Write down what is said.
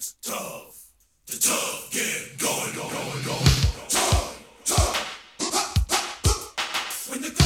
It's tough. The tough get going, going, going, going. Tough, tough. When the